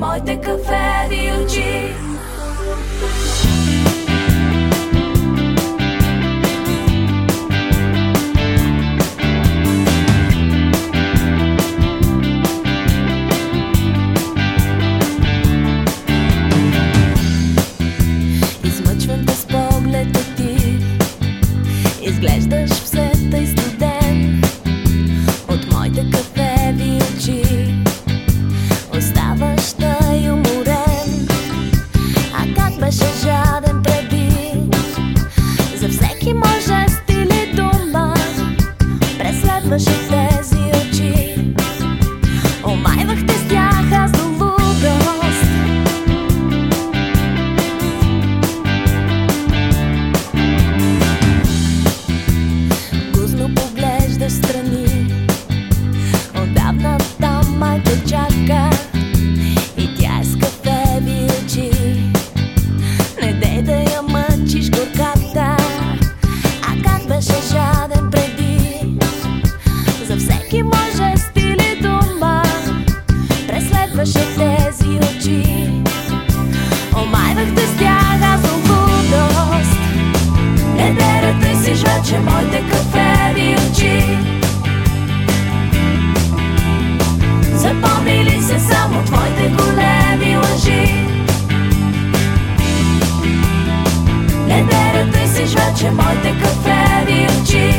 моите кафеви очи. Измъчвам с погледа ти Изглеждаш все Жест или дума. Преследваше тези очи. Омайвахте с тях аз до лудост. Не си жваче моите кафеви очи. Запомнили се само твоите големи лъжи. Не дерате си жваче моите кафеви очи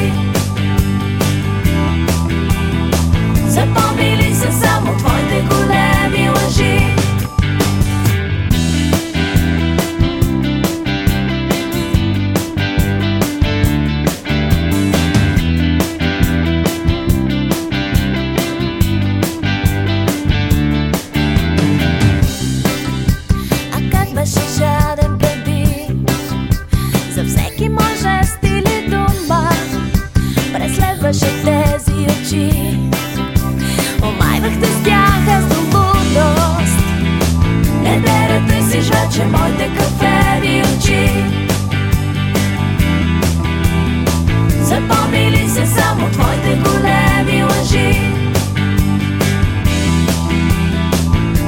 всеки мой жест или дума. Преследваше тези очи. Омайвахте с тях аз до Не дерате си жваче моите кафеви очи. Запомнили се само твоите големи лъжи.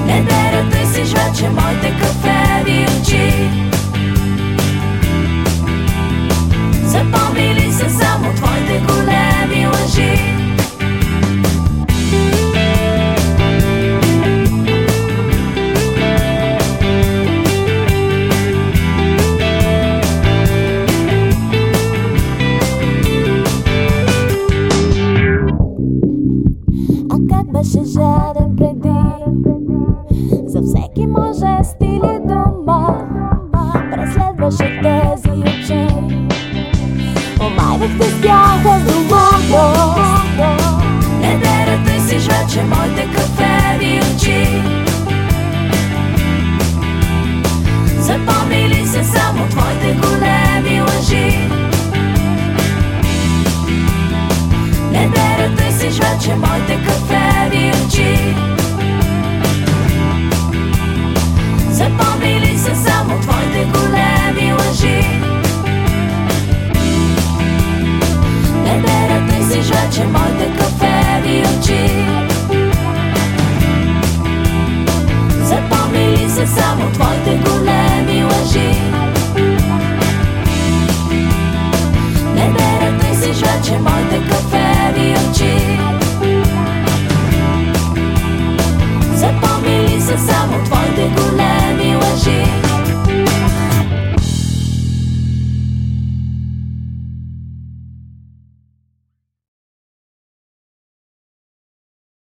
Не дерате си жваче моите кафеви жест или дума Преследваше тези очи. Омайвахте с тях аз до лудост Не дерате си жваче моите кафеви очи. Запомнили се само твоите големи лъжи. Не дерате си жваче моите кафеви очи Запомнили се само твоите големи